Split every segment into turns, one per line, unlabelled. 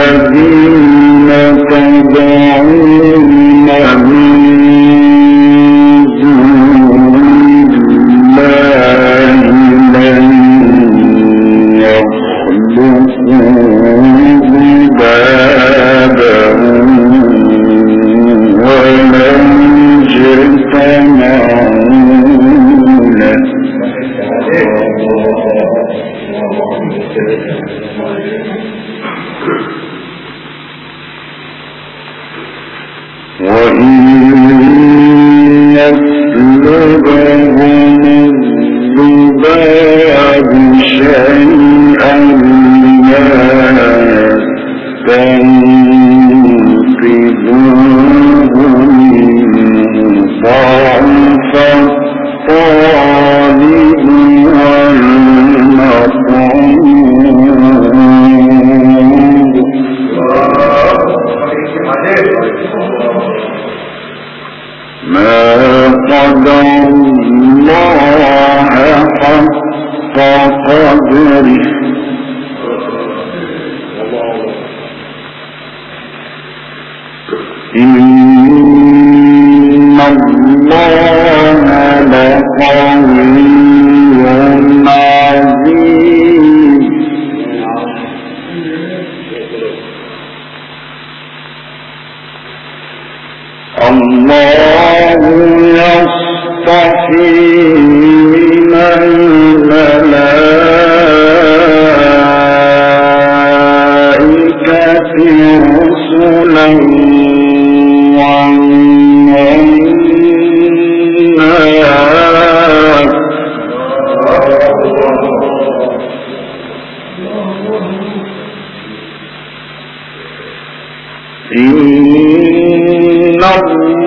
الذين كذبوا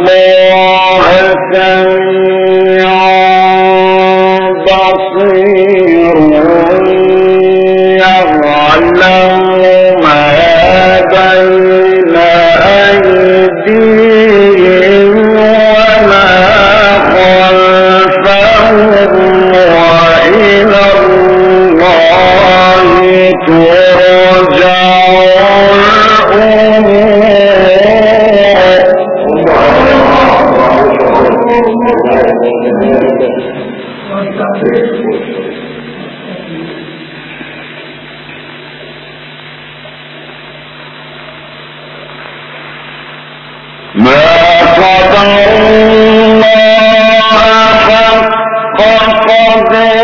الله أكبر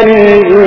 الْيَوْمِ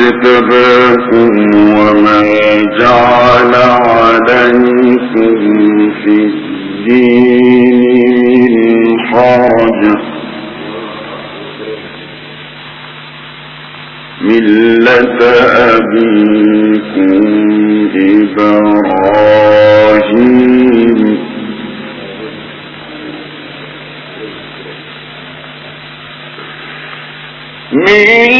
اجتباكم وما جعل عليكم في الدين من حرج ملة أبيكم إبراهيم. ملة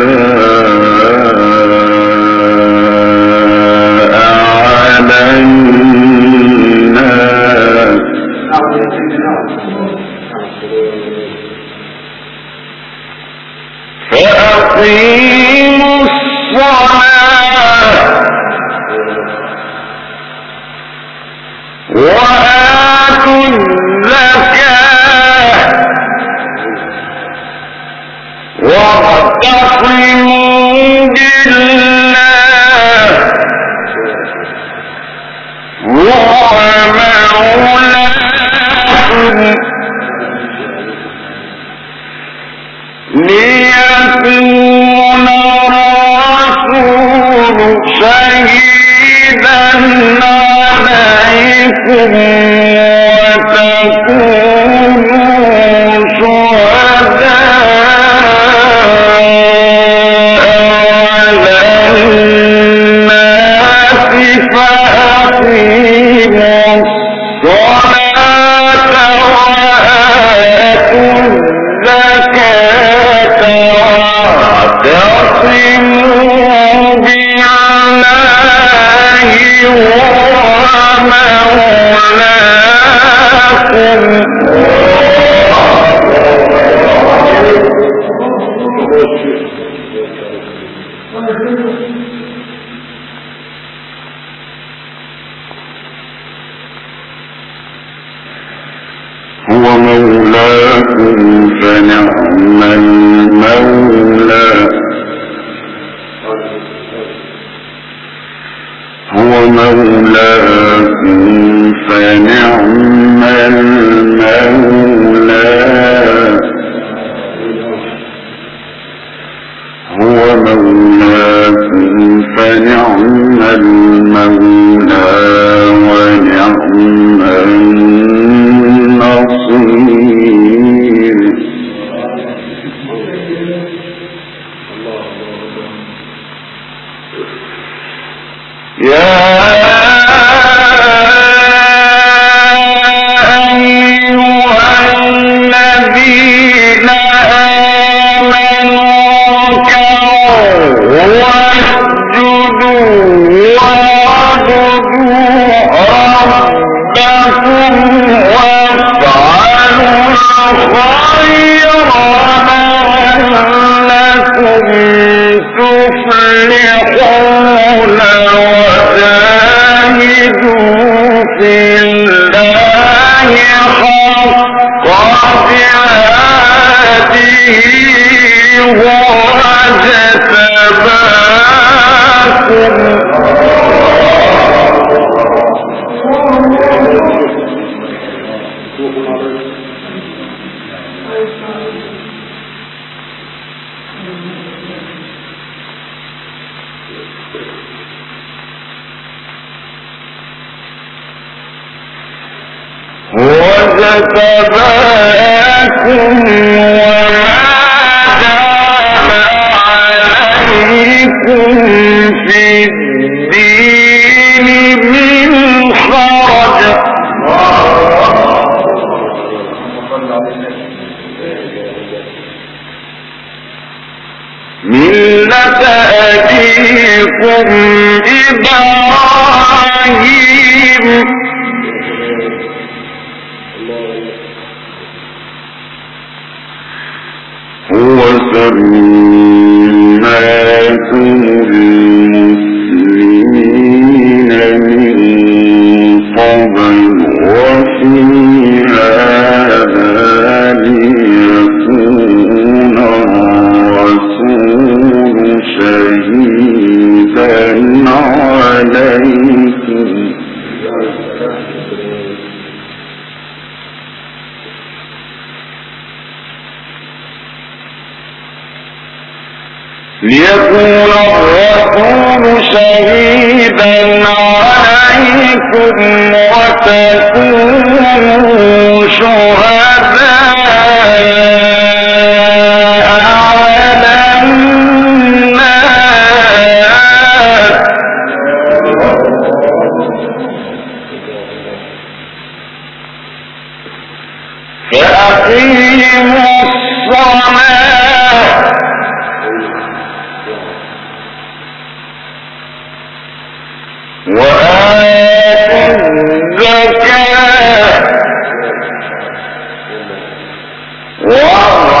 الْعَذَابِ يا فباكم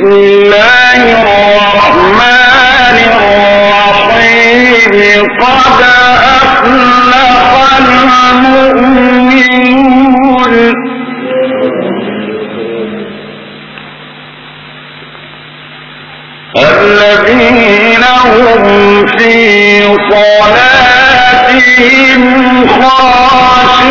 الله الرحمن الرحيم. قد المؤمنون. الذين هم في صلاتهم خاشعون.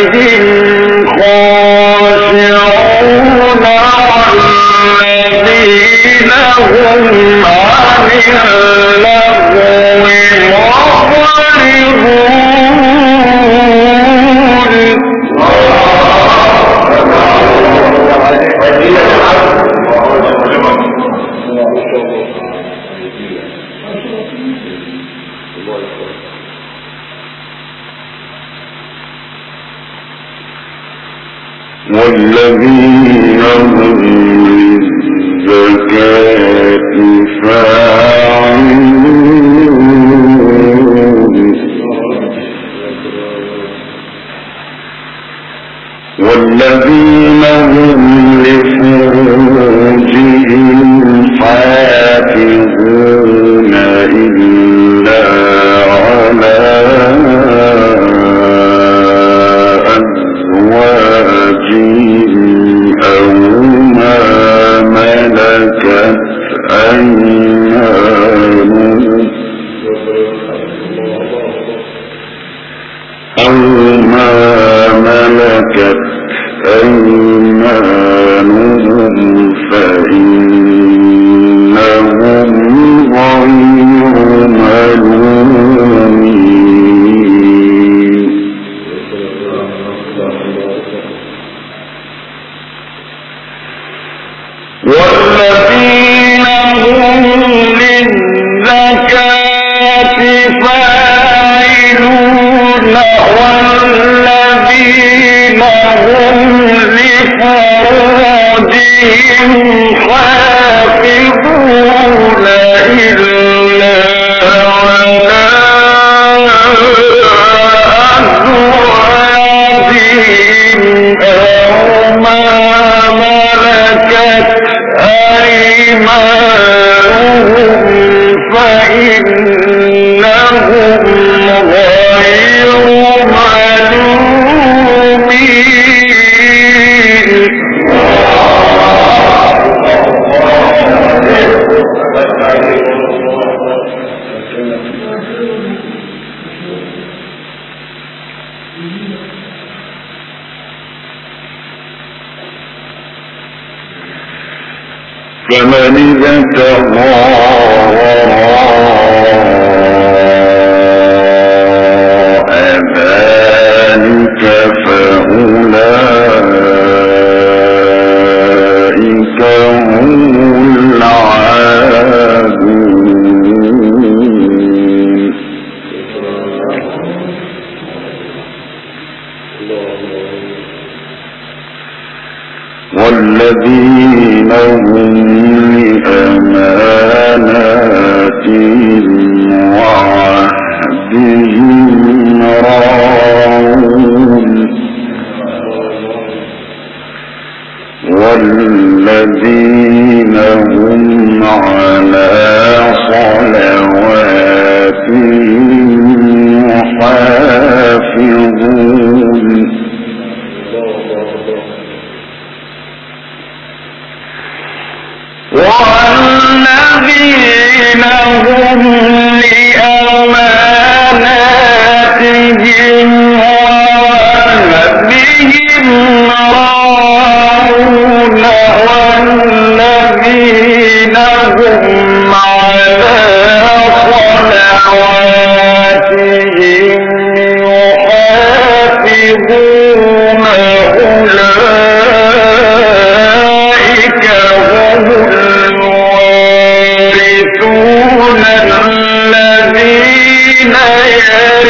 one ملكت أيمانهم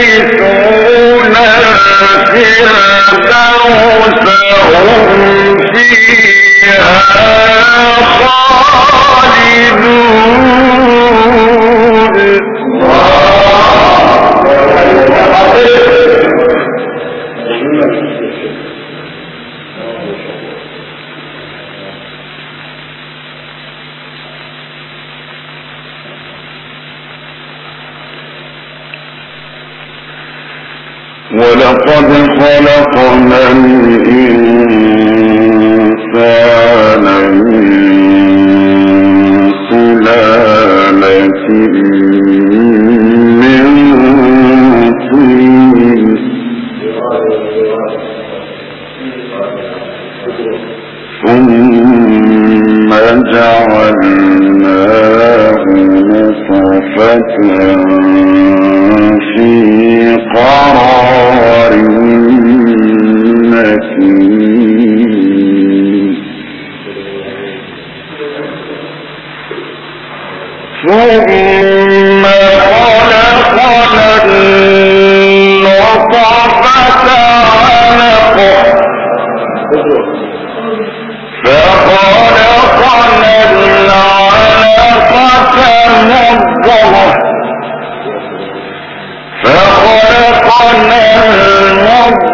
يرثون الفردوس هم فيها لقد خلقنا الإنسان من من طين ثم جعلناه نطفة في قرار مكين. ثم خلقنا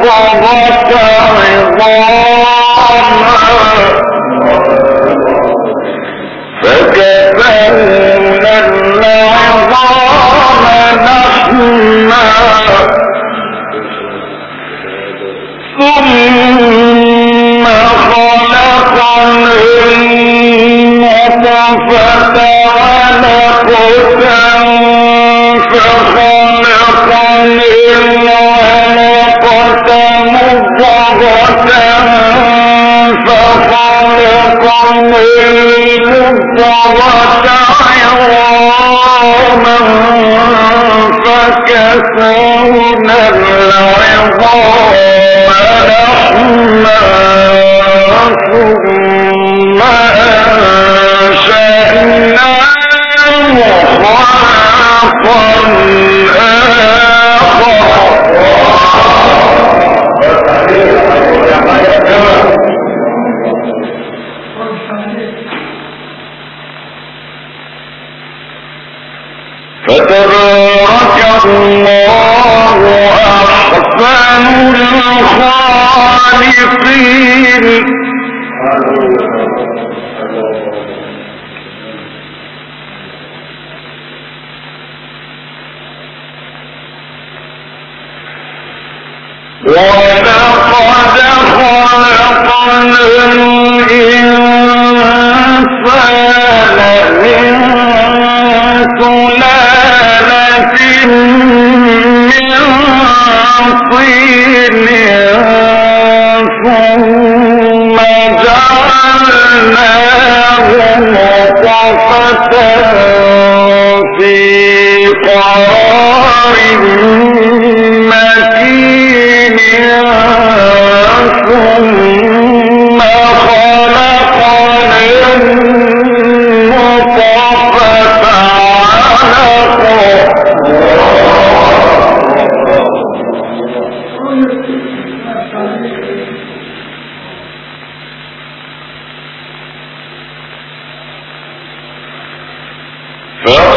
وبصائر مرضة عظاما فكسونا العظام لحما ثم أنشأناه خلقا آخر الله أحسن الخالقين. Well,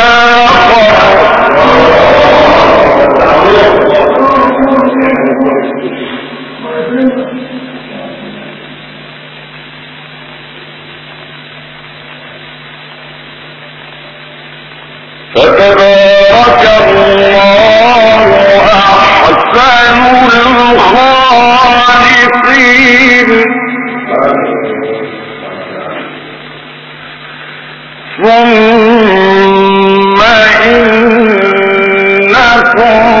فتبارك الله أحسن الخالقين. prayer.